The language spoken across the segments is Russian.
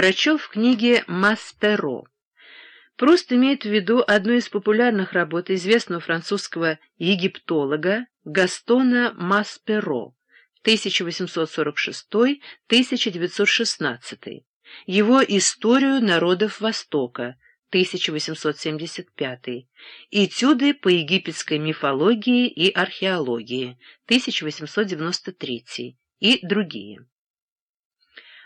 прочел в книге «Мастеро». Пруст имеет в виду одну из популярных работ известного французского египтолога Гастона Масперо 1846-1916, его «Историю народов Востока» 1875, «Этюды по египетской мифологии и археологии» 1893 и другие.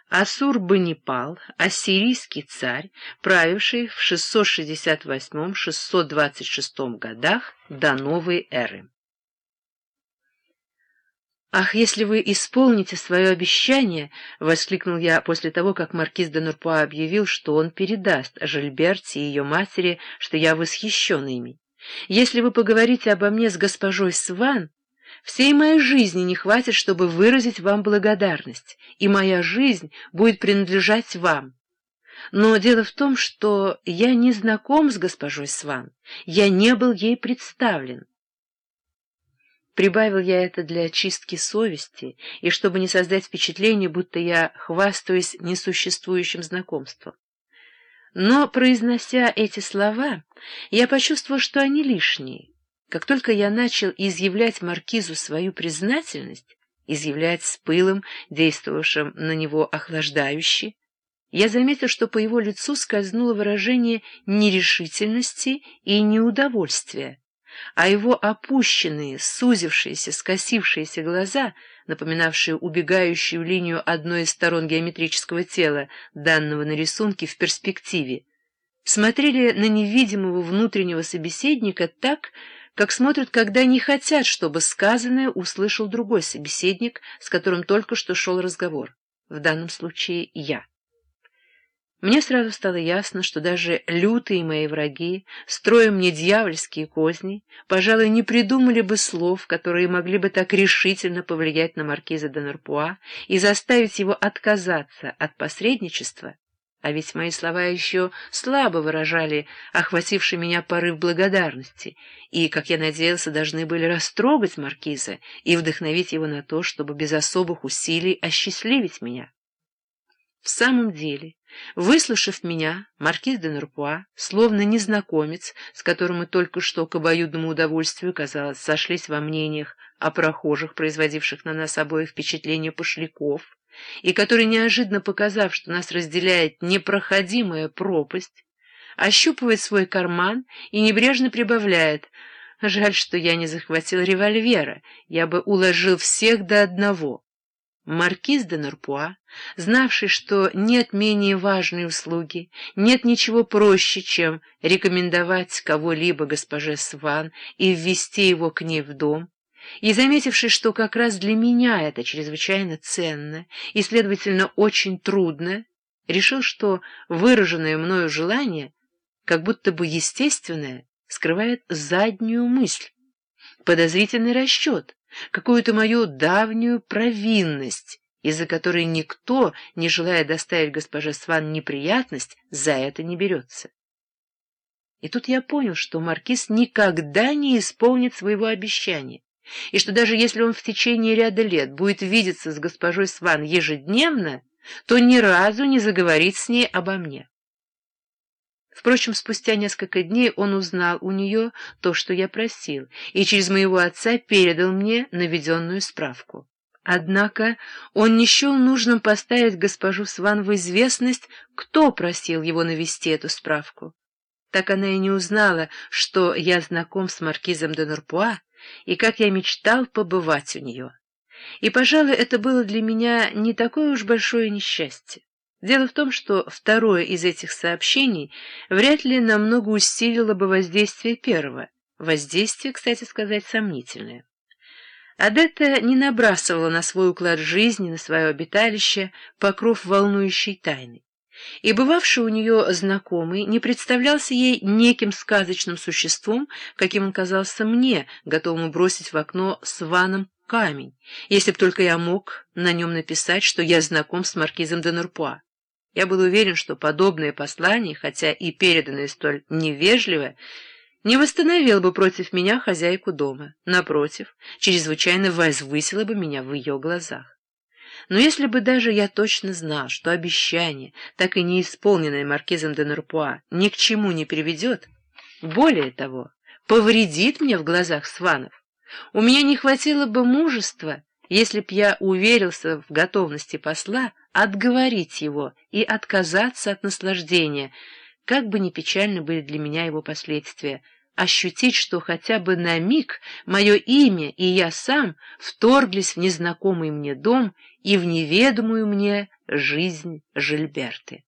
Асурбанипал, ассирийский царь, правивший в 668-626 годах до новой эры. «Ах, если вы исполните свое обещание!» — воскликнул я после того, как маркиз де Нурпуа объявил, что он передаст Жильберте и ее матери, что я восхищен ими. «Если вы поговорите обо мне с госпожой Сван, всей моей жизни не хватит, чтобы выразить вам благодарность, и моя жизнь будет принадлежать вам. Но дело в том, что я не знаком с госпожой Сван, я не был ей представлен». Прибавил я это для очистки совести и чтобы не создать впечатление, будто я хвастаюсь несуществующим знакомством. Но, произнося эти слова, я почувствовал, что они лишние. Как только я начал изъявлять маркизу свою признательность, изъявлять с пылом, действовавшим на него охлаждающе, я заметил, что по его лицу скользнуло выражение нерешительности и неудовольствия а его опущенные, сузившиеся, скосившиеся глаза, напоминавшие убегающую линию одной из сторон геометрического тела, данного на рисунке в перспективе, смотрели на невидимого внутреннего собеседника так, как смотрят, когда не хотят, чтобы сказанное услышал другой собеседник, с которым только что шел разговор, в данном случае я. Мне сразу стало ясно, что даже лютые мои враги, строя мне дьявольские козни, пожалуй, не придумали бы слов, которые могли бы так решительно повлиять на маркиза де Нурпуа и заставить его отказаться от посредничества, а ведь мои слова еще слабо выражали охвативший меня порыв благодарности и, как я надеялся, должны были растрогать маркиза и вдохновить его на то, чтобы без особых усилий осчастливить меня. В самом деле, выслушав меня, маркиз де Нурпуа, словно незнакомец, с которым мы только что к обоюдному удовольствию, казалось, сошлись во мнениях о прохожих, производивших на нас обоих впечатление пошляков, и который, неожиданно показав, что нас разделяет непроходимая пропасть, ощупывает свой карман и небрежно прибавляет «Жаль, что я не захватил револьвера, я бы уложил всех до одного». Маркиз де Нурпуа, знавший, что нет менее важной услуги, нет ничего проще, чем рекомендовать кого-либо госпоже Сван и ввести его к ней в дом, и заметивший, что как раз для меня это чрезвычайно ценно и, следовательно, очень трудно, решил, что выраженное мною желание, как будто бы естественное, скрывает заднюю мысль, подозрительный расчет, какую-то мою давнюю провинность, из-за которой никто, не желая доставить госпоже Сван неприятность, за это не берется. И тут я понял, что маркиз никогда не исполнит своего обещания, и что даже если он в течение ряда лет будет видеться с госпожой Сван ежедневно, то ни разу не заговорит с ней обо мне. Впрочем, спустя несколько дней он узнал у нее то, что я просил, и через моего отца передал мне наведенную справку. Однако он не счел нужным поставить госпожу Сван в известность, кто просил его навести эту справку. Так она и не узнала, что я знаком с маркизом де Нурпуа и как я мечтал побывать у нее. И, пожалуй, это было для меня не такое уж большое несчастье. Дело в том, что второе из этих сообщений вряд ли намного усилило бы воздействие первого. Воздействие, кстати сказать, сомнительное. Адетта не набрасывала на свой уклад жизни, на свое обиталище покров волнующей тайны. И бывавший у нее знакомый не представлялся ей неким сказочным существом, каким он казался мне, готовому бросить в окно с ваном камень, если б только я мог на нем написать, что я знаком с маркизом де Нурпуа. Я был уверен, что подобное послание, хотя и переданное столь невежливо, не восстановило бы против меня хозяйку дома. Напротив, чрезвычайно возвысило бы меня в ее глазах. Но если бы даже я точно знал, что обещание, так и не исполненное маркизом де Нурпуа, ни к чему не приведет, более того, повредит мне в глазах Сванов, у меня не хватило бы мужества, если б я уверился в готовности посла отговорить его и отказаться от наслаждения, как бы ни печальны были для меня его последствия, ощутить, что хотя бы на миг мое имя и я сам вторглись в незнакомый мне дом и в неведомую мне жизнь Жильберты.